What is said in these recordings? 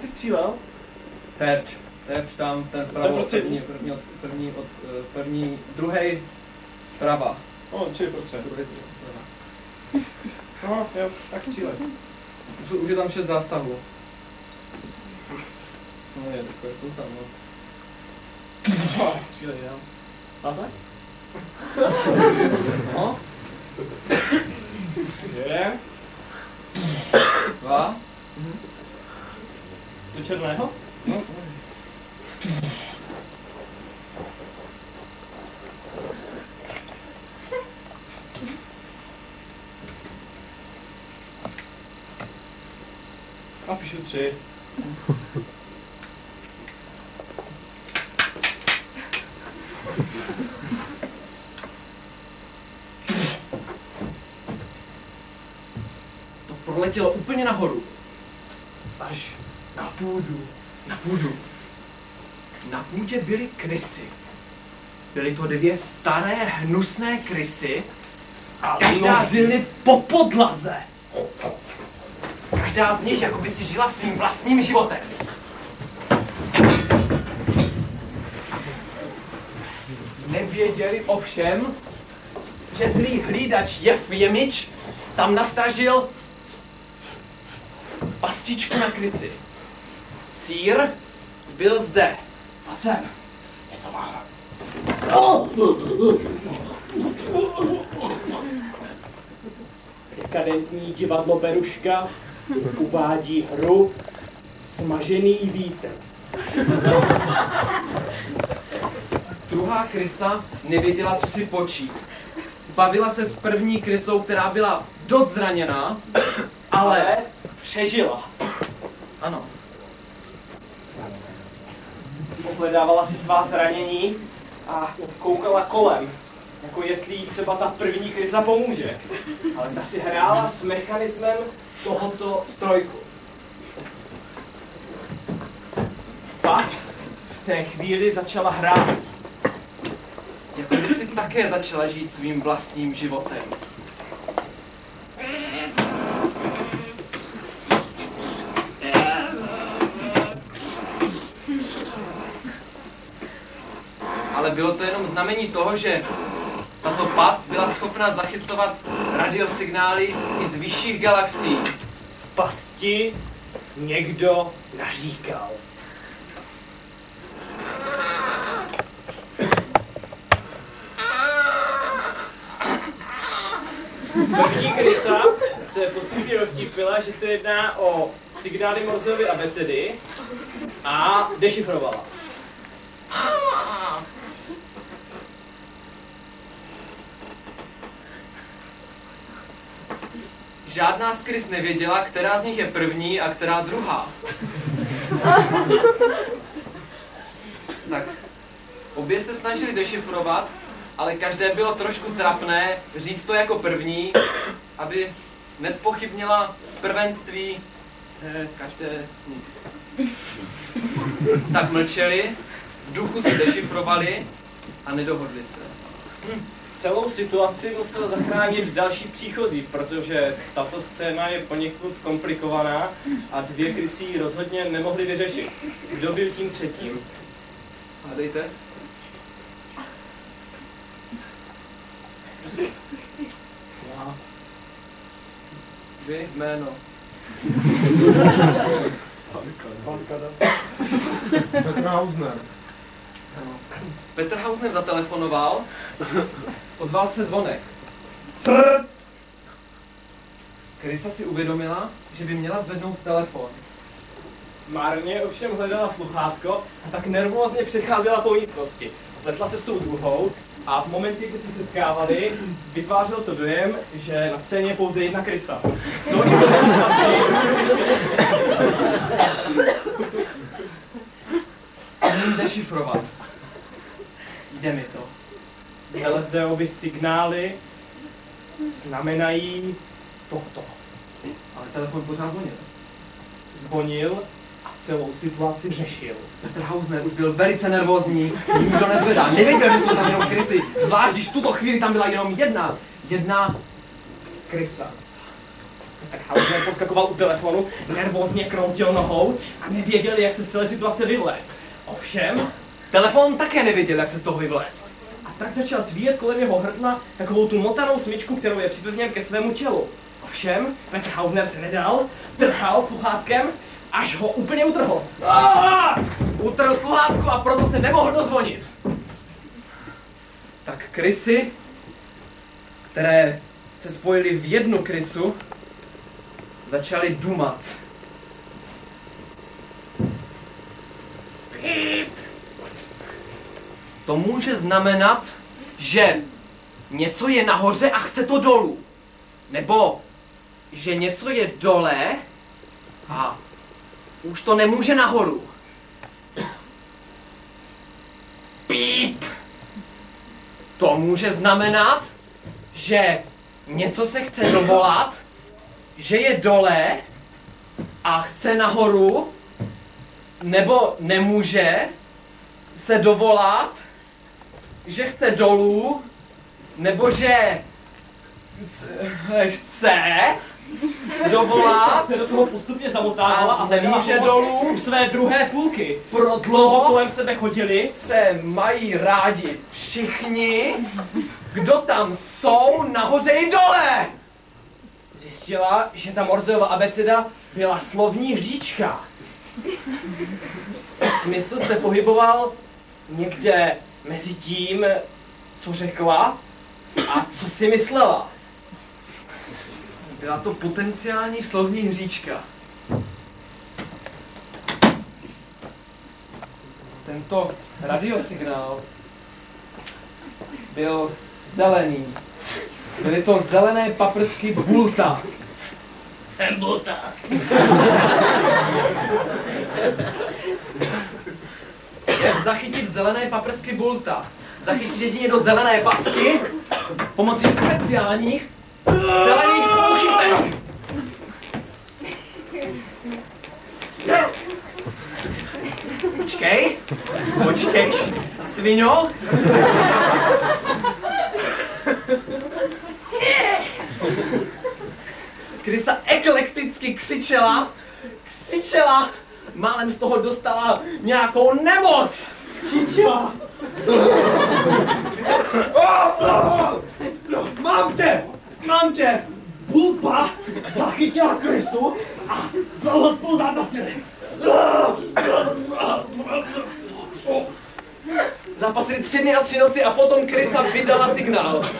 Jsi střílel? Terč. Terč tam, ten vpravo, prostě- první, první, od, první, od, eh, první, druhý zprava. No, čili prostřed. Druhý zprava. No, jo, tak střílej. Už, už je tam šest zásahů. No je, takové jsou tam, no. No, tak střílej, jo. Zase? No, Je. dva. Do černého? No. A píšu tři. To proletělo úplně nahoru. Půdu. Na půdu. Na půdě byly krysy. Byly to dvě staré hnusné krysy. A Každá z, nozily po podlaze. Každá z nich jako by si žila svým vlastním životem. Nevěděli ovšem, že zlý hlídač Jeff Jemič tam nastražil pastičku na krysy. Cír byl zde. Pojď sem. Něco má. Dekadentní divadlo Beruška uvádí hru Smažený vítr. Druhá krysa nevěděla, co si počít. Bavila se s první krysou, která byla dost zraněná, ale... přežila. Ano. Ohledávala si svá zranění a koukala kolem, jako jestli jí třeba ta první krysa pomůže. Ale ta si hrála s mechanismem tohoto strojku. Past v té chvíli začala hrát. Jako by si také začala žít svým vlastním životem. Ale bylo to jenom znamení toho, že tato past byla schopna zachycovat radiosignály i z vyšších galaxií. V pasti někdo naříkal. První krysa se postupně roztípila, že se jedná o signály Morzeovy abecedy a dešifrovala. Žádná z krys nevěděla, která z nich je první a která druhá. tak, obě se snažili dešifrovat, ale každé bylo trošku trapné říct to jako první, aby nespochybnila prvenství každé z nich. Tak mlčeli, v duchu se dešifrovali a nedohodli se. Celou situaci musel zachránit další příchozí, protože tato scéna je poněkud komplikovaná a dvě krysy ji rozhodně nemohli vyřešit. Kdo byl tím třetím? Hádejte. Prosím. Já. Vy, jméno. Petr Hausner. Petr Hausner zatelefonoval, ozval se zvonek. Crrt! Krysa si uvědomila, že by měla zvednout telefon. Marně ovšem hledala sluchátko a tak nervózně přecházela po místnosti. Letla se s tou druhou a v momentě, kdy se setkávali, vytvářel to dojem, že na scéně je pouze jedna krysa. Což se dešifrovat. Jde mi to. Helzeovy signály znamenají toto. Ale telefon pořád zvonil. Zvonil a celou situaci řešil. Petr Hausner už byl velice nervózní, nikdo nezvedá, nevěděl, že jsou tam jenom krysy, zvlášť když v tuto chvíli tam byla jenom jedna, jedna Krysa. Tak Hausner poskakoval u telefonu, nervózně kroutil nohou a nevěděl, jak se z celé situace vyvlézt. Ovšem, Telefon také nevěděl, jak se z toho vyvléct. Tak začal svíjet kolem jeho hrdla takovou tu motanou smyčku, kterou je připevněn ke svému tělu. Ovšem, Petr Hausner se nedal, trhal sluchátkem, až ho úplně utrhl. Ah! Utrl sluhátku a proto se nemohl dozvonit. Tak krysy, které se spojily v jednu krysu, začaly dumat. Píp. To může znamenat, že něco je nahoře a chce to dolů. Nebo že něco je dole a už to nemůže nahoru. Píp. To může znamenat, že něco se chce dovolat, že je dole a chce nahoru, nebo nemůže se dovolat, že chce dolů, nebo že chce dovolat se do toho postupně zamotávala A a nemůže dolů? své druhé půlky. Dlouho Proto kolem sebe chodili se mají rádi všichni, kdo tam jsou nahoře i dole. Zjistila, že ta Morzeova abeceda byla slovní hříčka. Smysl se pohyboval někde mezi tím, co řekla a co si myslela. Byla to potenciální slovní hříčka. Tento radiosignál byl zelený. Byly to zelené paprsky bulta. Jsem buta. Zachytit zelené paprsky bulta? Zachytit jedině do zelené pasti pomocí speciálních zelených půchytek. Počkej, počkej, sviňo. Krysa eklekticky křičela, křičela, málem z toho dostala nějakou nemoc. Čiča! Mám tě! Mám tě! Bulba zachytila krysu a dlouho spolu zápasili. Zápasili tři dny a tři noci a potom Krysa vydala signál.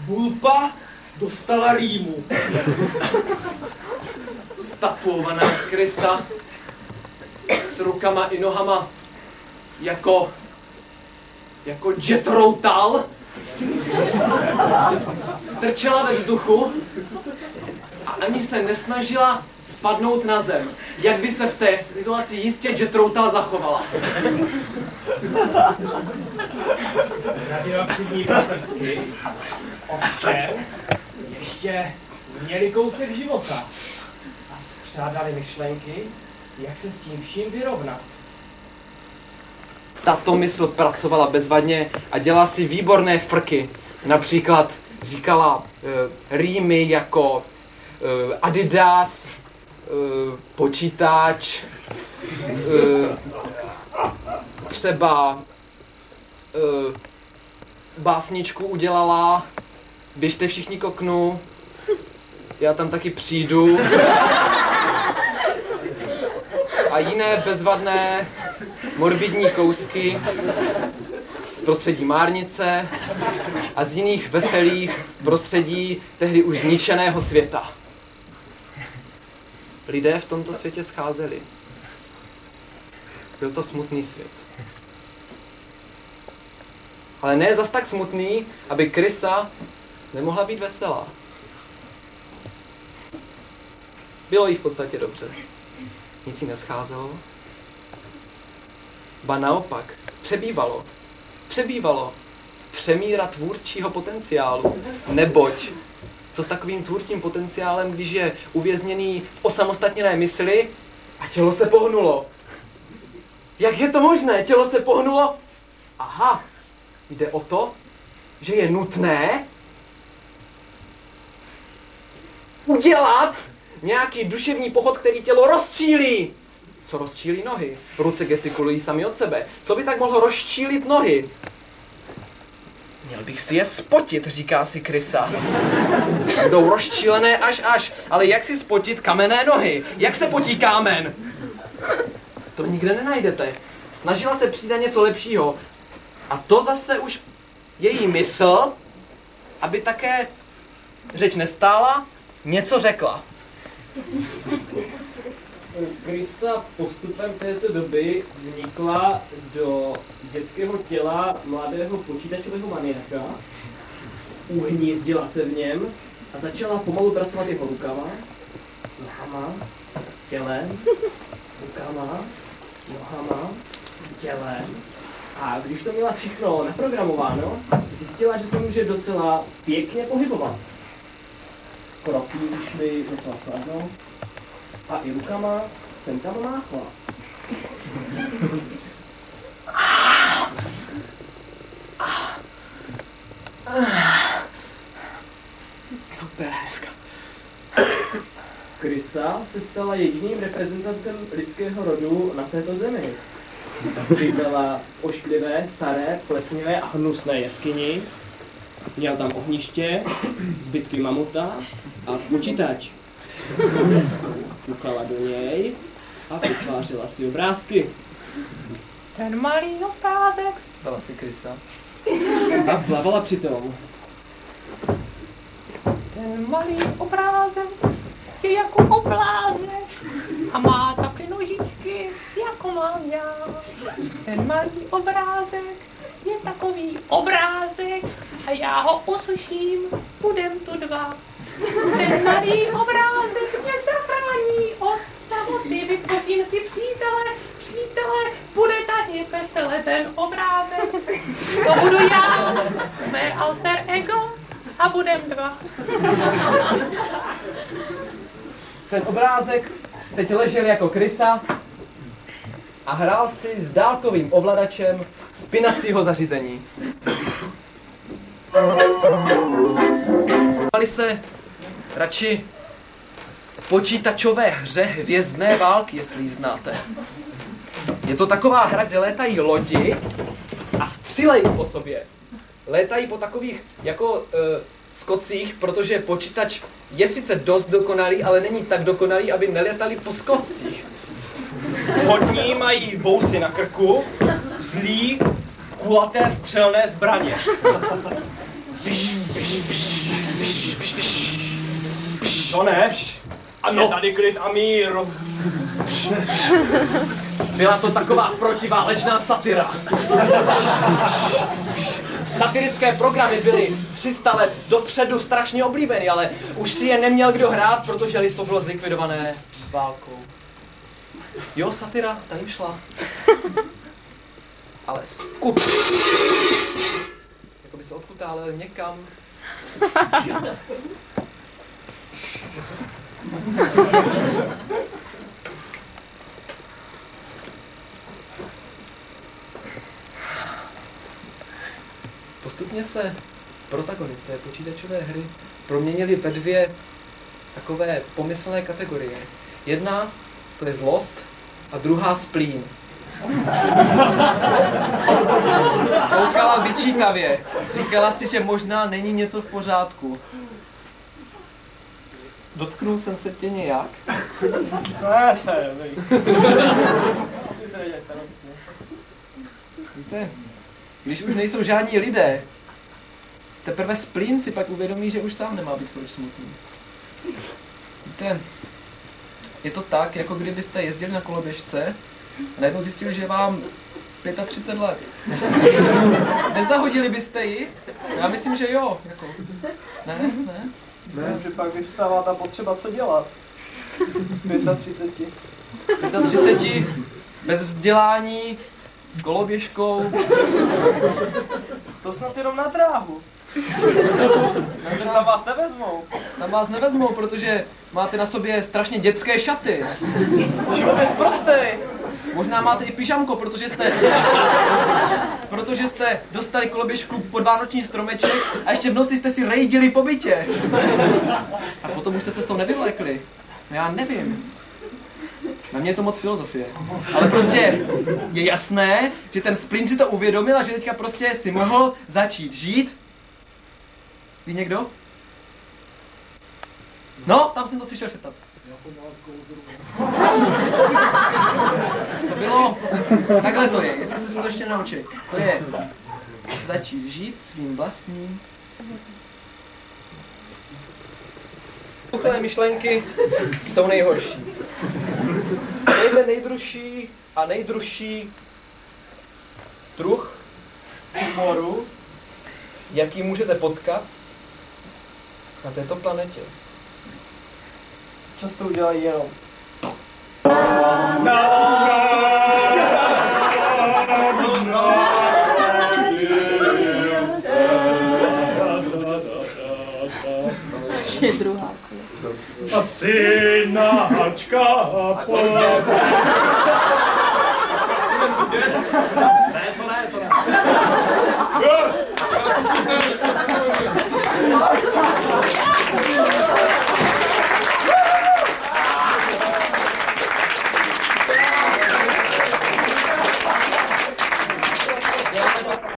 Bulpa dostala rýmu. Statuovaná Krysa s rukama i nohama jako jako Jethro Tull trčela ve vzduchu a ani se nesnažila spadnout na zem. Jak by se v té situaci jistě Jethro Tull zachovala? Radioaktivní paprsky ovšem ještě měli kousek života a spřádali myšlenky, jak se s tím vším vyrovnat. tato mysl pracovala bezvadně a dělala si výborné frky. Například říkala uh, rýmy jako uh, Adidas, uh, počítač, uh, třeba uh, básničku udělala, běžte všichni k oknu, já tam taky přijdu. A jiné bezvadné morbidní kousky z prostředí Márnice a z jiných veselých prostředí tehdy už zničeného světa. Lidé v tomto světě scházeli. Byl to smutný svět. Ale ne zas tak smutný, aby Krysa nemohla být veselá. Bylo jí v podstatě dobře. Nic jí nescházelo, Ba naopak, přebývalo. Přebývalo přemíra tvůrčího potenciálu. Neboť, co s takovým tvůrčím potenciálem, když je uvězněný v osamostatněné mysli a tělo se pohnulo? Jak je to možné? Tělo se pohnulo? Aha, jde o to, že je nutné udělat nějaký duševní pochod, který tělo rozčílí. Co rozčílí nohy? Ruce gestikulují sami od sebe. Co by tak mohlo rozčílit nohy? Měl bych si je spotit, říká si Krysa. Budou rozčílené až až. Ale jak si spotit kamenné nohy? Jak se potí kámen? To nikde nenajdete. Snažila se přijít na něco lepšího. A to zase už její mysl, aby také řeč nestála, něco řekla. Krysa postupem této doby vnikla do dětského těla mladého počítačového maniaka, uhnízdila se v něm a začala pomalu pracovat jeho rukama, nohama, tělem, rukama, nohama, tělem. A když to měla všechno naprogramováno, zjistila, že se může docela pěkně pohybovat. Kroky šly docela snadno, a i rukama jsem tam máchla. To je hezka. Krysa se stala jediným reprezentantem lidského rodu na této zemi. Bydlela v ošklivé, staré, plesnivé a hnusné jeskyni. Měl tam ohniště, zbytky mamuta a počítač. Kukala do něj a vytvářela si obrázky. Ten malý obrázek. Dala si Krysa. A plavala přitom. Ten malý obrázek je jako oblázek a má taky nožičky, jako mám já. Ten malý obrázek je takový obrázek a já ho usuším, budem tu dva. Ten malý obrázek mě zachrání od samoty, vytvořím si přítele, přítele, bude tady vesele ten obrázek. To budu já, mé alter ego a budem dva. Ten obrázek teď ležel jako krysa a hrál si s dálkovým ovladačem spinacího zařízení. Věnovali se radši počítačové hře Hvězdné války, jestli ji znáte. Je to taková hra, kde létají lodi a střílejí po sobě. Létají po takových jako uh, skocích, protože počítač je sice dost dokonalý, ale není tak dokonalý, aby nelétali po skocích. Hodní mají vousy na krku, zlí, kulaté střelné zbraně. To ne. Ano. Je tady klid a mír. Byla to taková protiválečná satira. Satirické programy byly 300 let dopředu strašně oblíbeny, ale už si je neměl kdo hrát, protože lidstvo bylo zlikvidované válkou. Jo, satira, ta jim šla. Ale skut. Se odkutálel někam. Postupně se protagonisté počítačové hry proměnili ve dvě takové pomyslné kategorie. Jedna to je zlost a druhá splín. Koukala vyčítavě. Říkala si, že možná není něco v pořádku. Dotknul jsem se tě nějak? Víte, když už nejsou žádní lidé, teprve splín si pak uvědomí, že už sám nemá být proč smutný. Víte, je to tak, jako kdybyste jezdili na koloběžce a najednou zjistili, že je vám 35 let. Nezahodili byste ji? Já myslím, že jo. Jako. Ne, ne. Ne, že pak vyvstává ta potřeba, co dělat. 35. 35, bez vzdělání, s koloběžkou. To snad jenom na dráhu. Takže tam vás nevezmou. Tam vás nevezmou, protože máte na sobě strašně dětské šaty. Život je zprostej. Možná máte i pyžamko, protože jste... protože jste dostali koloběžku pod vánoční stromeček a ještě v noci jste si rejdili po bytě. A potom už jste se z toho nevyvlekli. No já nevím. Na mě je to moc filozofie. Ale prostě je jasné, že ten Sprint si to uvědomil a že teďka prostě si mohl začít žít. Ví někdo? No, tam jsem to slyšel šeptat. To bylo, takhle to je, jestli jste se to ještě naučili. To je začít žít svým vlastním. Tuchlé myšlenky jsou nejhorší. Nejde nejdružší a nejdružší druh humoru, jaký můžete potkat na této planetě. Často udělají jenom Už je druhá. A synačka poleze.